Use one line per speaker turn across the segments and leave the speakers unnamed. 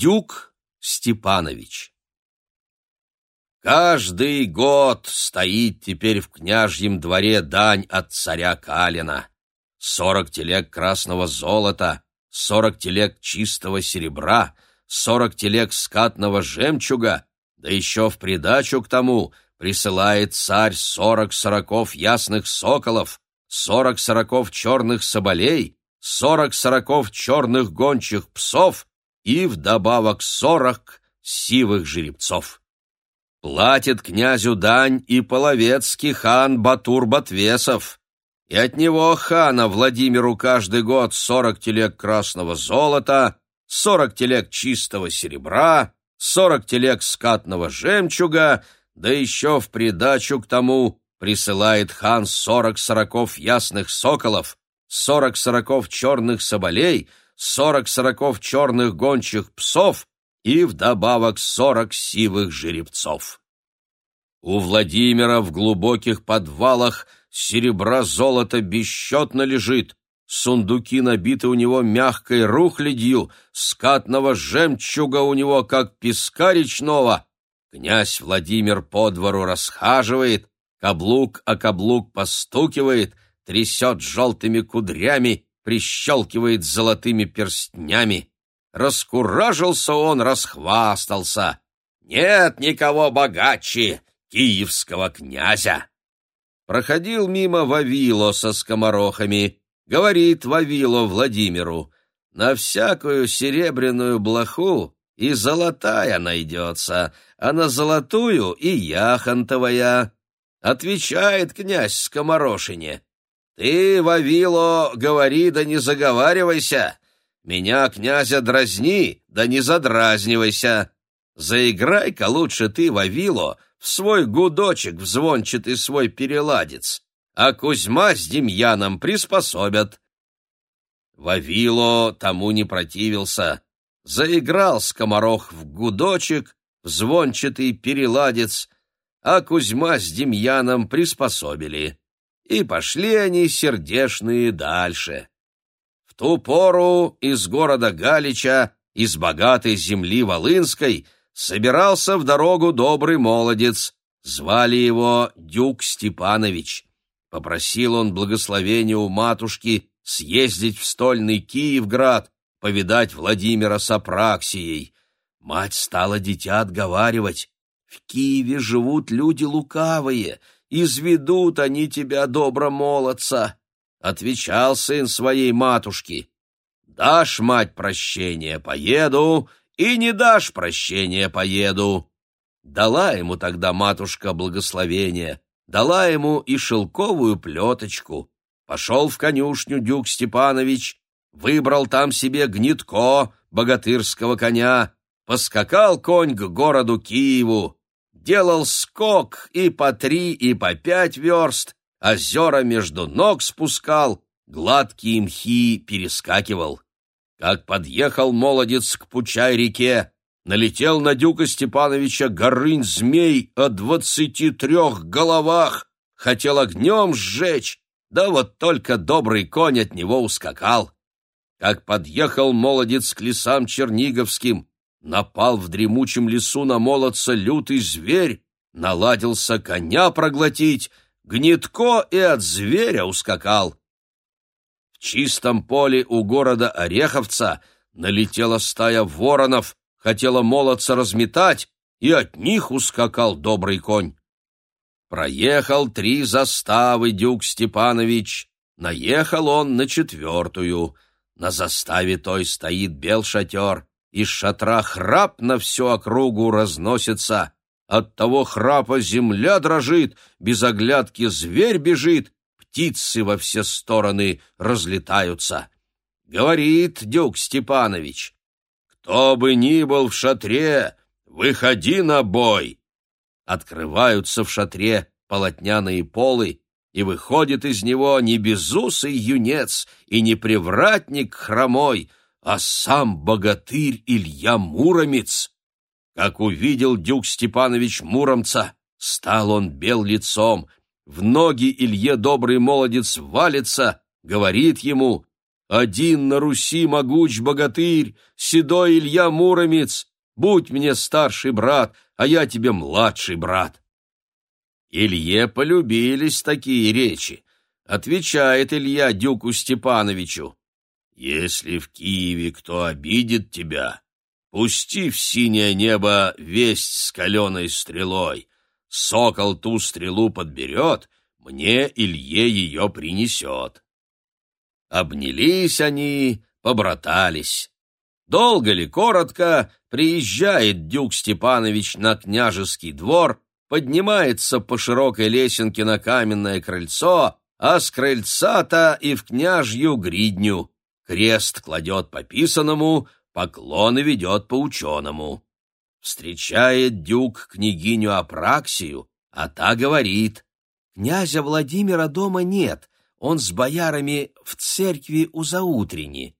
Дюк Степанович Каждый год стоит теперь в княжьем дворе дань от царя Калина. Сорок телег красного золота, сорок телег чистого серебра, сорок телег скатного жемчуга, да еще в придачу к тому присылает царь сорок сороков ясных соколов, сорок сороков черных соболей, сорок сороков черных гончих псов и вдобавок сорок сивых жеребцов. Платит князю дань и половецкий хан Батур Батвесов, и от него хана Владимиру каждый год сорок телег красного золота, сорок телег чистого серебра, сорок телег скатного жемчуга, да еще в придачу к тому присылает хан сорок сороков ясных соколов, сорок сороков черных соболей, сорок сороков черных гончих псов и вдобавок сорок сивых жеребцов. У Владимира в глубоких подвалах серебра золото бесчетно лежит, сундуки набиты у него мягкой рухлядью, скатного жемчуга у него, как песка речного. Князь Владимир по двору расхаживает, каблук о каблук постукивает, трясет желтыми кудрями, прищелкивает золотыми перстнями. Раскуражился он, расхвастался. «Нет никого богаче киевского князя!» Проходил мимо Вавило со скоморохами, говорит Вавило Владимиру, «На всякую серебряную блоху и золотая найдется, а на золотую и яхонтовая». Отвечает князь Скоморошине, «Ты, Вавило, говори да не заговаривайся, меня, князя, дразни, да не задразнивайся. Заиграй-ка лучше ты, Вавило, в свой гудочек в звончатый свой переладец, а Кузьма с Демьяном приспособят. Вавило тому не противился. Заиграл скоморох в гудочек, в звончатый переладец, а Кузьма с Демьяном приспособили. И пошли они сердешные дальше. В ту пору из города Галича, из богатой земли Волынской — собирался в дорогу добрый молодец. Звали его Дюк Степанович. Попросил он благословения у матушки съездить в стольный Киевград, повидать Владимира с Апраксией. Мать стала дитя отговаривать. В Киеве живут люди лукавые, изведут они тебя, добро молодца. Отвечал сын своей матушки. Дашь, мать, прощение, поеду, и не дашь прощения, поеду. Дала ему тогда матушка благословение, дала ему и шелковую плеточку. Пошел в конюшню Дюк Степанович, выбрал там себе гнетко, богатырского коня, поскакал конь к городу Киеву, делал скок и по три, и по пять верст, озера между ног спускал, гладкие мхи перескакивал. Как подъехал молодец к Пучай-реке, налетел на Дюка Степановича горынь-змей о двадцати трех головах, хотел огнем сжечь, да вот только добрый конь от него ускакал. Как подъехал молодец к лесам черниговским, напал в дремучем лесу на молодца лютый зверь, наладился коня проглотить, гнетко и от зверя ускакал. В чистом поле у города Ореховца налетела стая воронов, хотела молодца разметать, и от них ускакал добрый конь. Проехал три заставы Дюк Степанович, наехал он на четвертую. На заставе той стоит бел шатер, из шатра храп на всю округу разносится. От того храпа земля дрожит, без оглядки зверь бежит, птицы во все стороны разлетаются. Говорит Дюк Степанович, «Кто бы ни был в шатре, выходи на бой!» Открываются в шатре полотняные полы, и выходит из него не безусый юнец и не привратник хромой, а сам богатырь Илья Муромец. Как увидел Дюк Степанович Муромца, стал он бел лицом, в ноги Илье добрый молодец валится, говорит ему, Один на Руси могуч богатырь, седой Илья Муромец, будь мне старший брат, а я тебе младший брат. Илье полюбились такие речи. Отвечает Илья Дюку Степановичу. Если в Киеве кто обидит тебя, пусти в синее небо весть с каленой стрелой. Сокол ту стрелу подберет, мне Илье ее принесет. Обнялись они, побратались. Долго ли, коротко, приезжает Дюк Степанович на княжеский двор, поднимается по широкой лесенке на каменное крыльцо, а с крыльца-то и в княжью гридню. Крест кладет по писаному, поклоны ведет по ученому. Встречает Дюк княгиню Апраксию, а та говорит, «Князя Владимира дома нет, он с боярами в церкви у заутрени».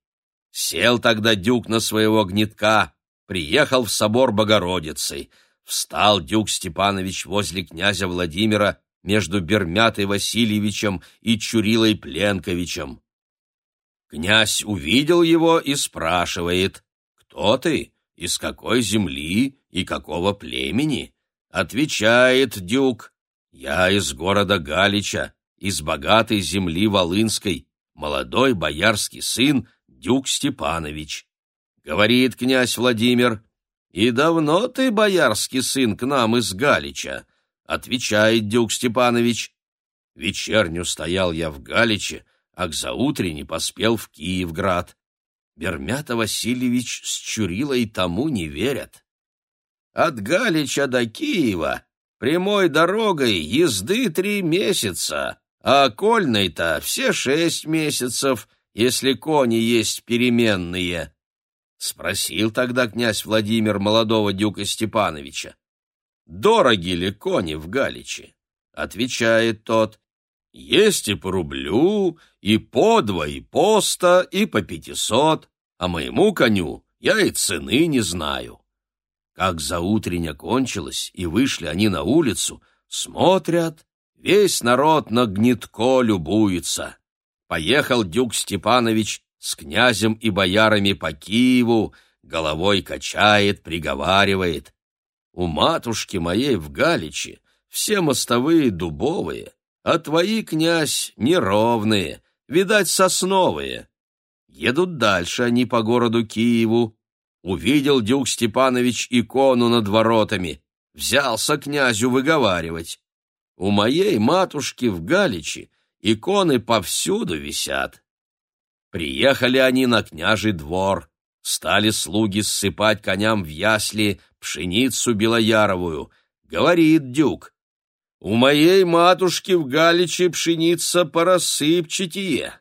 Сел тогда Дюк на своего гнетка, приехал в собор Богородицы. Встал Дюк Степанович возле князя Владимира между Бермятой Васильевичем и Чурилой Пленковичем. Князь увидел его и спрашивает, «Кто ты? Из какой земли и какого племени?» Отвечает Дюк, «Я из города Галича, из богатой земли Волынской, молодой боярский сын Дюк Степанович. Говорит князь Владимир, «И давно ты, боярский сын, к нам из Галича?» Отвечает Дюк Степанович, «Вечерню стоял я в Галиче, а к заутренне поспел в Киевград. Бермята Васильевич с Чурилой тому не верят. От Галича до Киева прямой дорогой езды три месяца, а кольной-то все шесть месяцев, если кони есть переменные. Спросил тогда князь Владимир молодого дюка Степановича. «Дороги ли кони в Галиче?» Отвечает тот. «Есть и по рублю, и по два, и по ста, и по пятисот, а моему коню я и цены не знаю». Как заутренне кончилось, и вышли они на улицу, смотрят, весь народ на гнетко любуется. Поехал Дюк Степанович с князем и боярами по Киеву, головой качает, приговаривает. У матушки моей в Галиче все мостовые дубовые, а твои, князь, неровные, видать, сосновые. Едут дальше они по городу Киеву. Увидел Дюк Степанович икону над воротами, взялся князю выговаривать. У моей матушки в Галиче иконы повсюду висят. Приехали они на княжий двор, стали слуги ссыпать коням в ясли пшеницу белояровую. Говорит дюк, у моей матушки в Галиче пшеница порассыпчатее.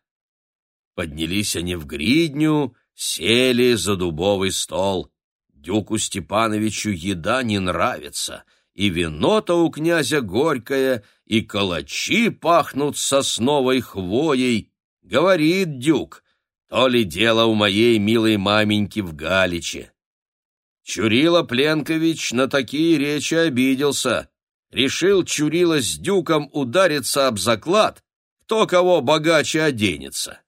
Поднялись они в гридню, сели за дубовый стол. Дюку Степановичу еда не нравится — и вино-то у князя горькое, и калачи пахнут сосновой хвоей. Говорит дюк, то ли дело у моей милой маменьки в Галиче. Чурила Пленкович на такие речи обиделся. Решил Чурила с дюком удариться об заклад, кто кого богаче оденется.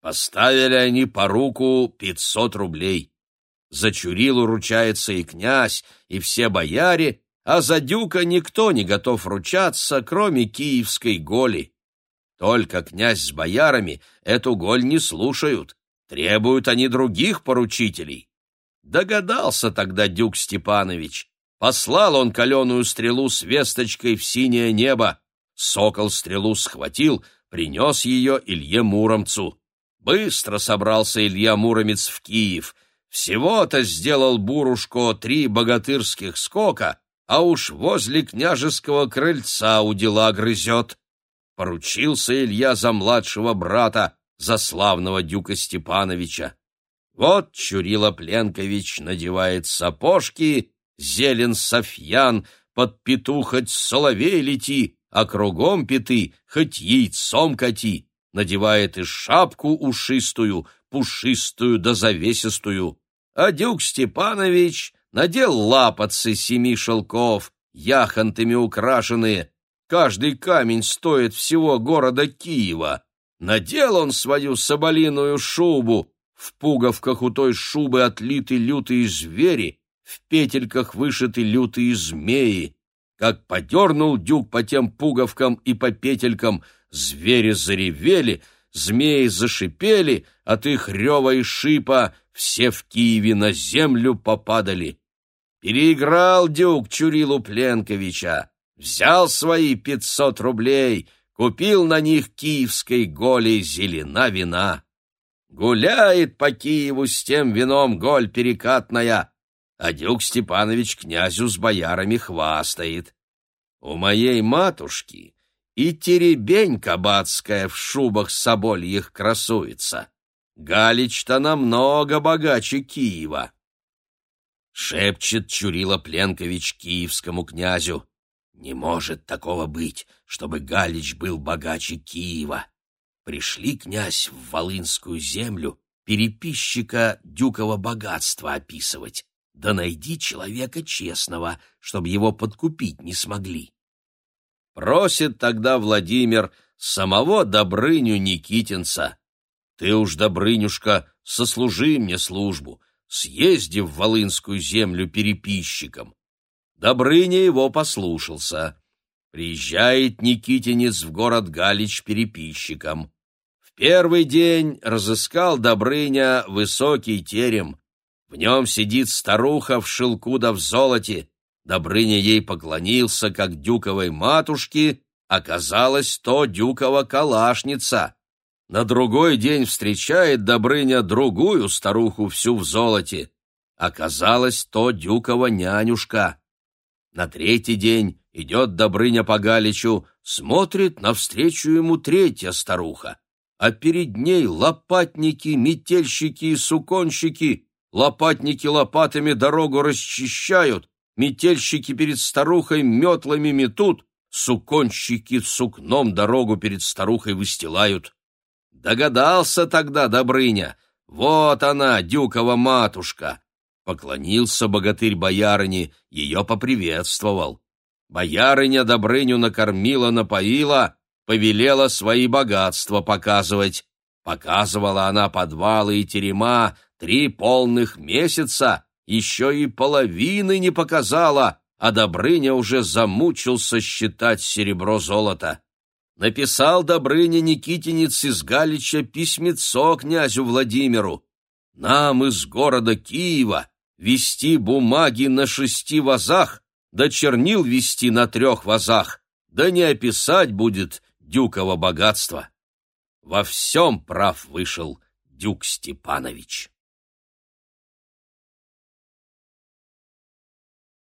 Поставили они по руку пятьсот рублей. За Чурилу ручается и князь, и все бояре, а за дюка никто не готов ручаться, кроме киевской голи. Только князь с боярами эту голь не слушают, требуют они других поручителей. Догадался тогда дюк Степанович. Послал он каленую стрелу с весточкой в синее небо. Сокол стрелу схватил, принес ее Илье Муромцу. Быстро собрался Илья Муромец в Киев. Всего-то сделал Бурушко три богатырских скока, а уж возле княжеского крыльца у дела грызет. Поручился Илья за младшего брата, за славного дюка Степановича. Вот Чурила Пленкович надевает сапожки, зелен софьян, под пету хоть соловей лети, а кругом пяты хоть яйцом кати, надевает и шапку ушистую, пушистую да завесистую. А дюк Степанович надел лапотцы семи шелков, яхонтами украшенные. Каждый камень стоит всего города Киева. Надел он свою соболиную шубу, в пуговках у той шубы отлиты лютые звери, в петельках вышиты лютые змеи. Как подернул дюк по тем пуговкам и по петелькам, звери заревели, змеи зашипели, от их рева и шипа все в Киеве на землю попадали. Переиграл дюк Чурилу Пленковича, взял свои пятьсот рублей, купил на них киевской голей зелена вина. Гуляет по Киеву с тем вином голь перекатная, а Дюк Степанович князю с боярами хвастает. У моей матушки и теребень кабацкая в шубах собольих красуется. Галич-то намного богаче Киева. Шепчет Чурила Пленкович киевскому князю. Не может такого быть, чтобы Галич был богаче Киева. Пришли, князь, в Волынскую землю переписчика дюкова богатства описывать. Да найди человека честного, чтобы его подкупить не смогли. Просит тогда Владимир самого Добрыню Никитинца. Ты уж, Добрынюшка, сослужи мне службу, съезди в Волынскую землю переписчиком. Добрыня его послушался. Приезжает Никитинец в город Галич переписчиком. В первый день разыскал Добрыня высокий терем. В нем сидит старуха в шелку да в золоте. Добрыня ей поклонился, как дюковой матушке, оказалось то дюкова калашница. На другой день встречает Добрыня другую старуху всю в золоте. Оказалось то дюкова нянюшка. На третий день идет Добрыня по Галичу, смотрит навстречу ему третья старуха, а перед ней лопатники, метельщики и суконщики. Лопатники лопатами дорогу расчищают, метельщики перед старухой метлами метут, суконщики сукном дорогу перед старухой выстилают. Догадался тогда Добрыня, вот она, Дюкова матушка. Поклонился богатырь боярине, ее поприветствовал. Боярыня Добрыню накормила, напоила, повелела свои богатства показывать. Показывала она подвалы и терема три полных месяца, еще и половины не показала, а Добрыня уже замучился считать серебро-золото. Написал Добрыня Никитинец из Галича письмецо князю Владимиру. Нам из города Киева вести бумаги на шести вазах, да чернил вести на трех вазах, да не описать будет дюково богатство. Во всем прав вышел Дюк Степанович.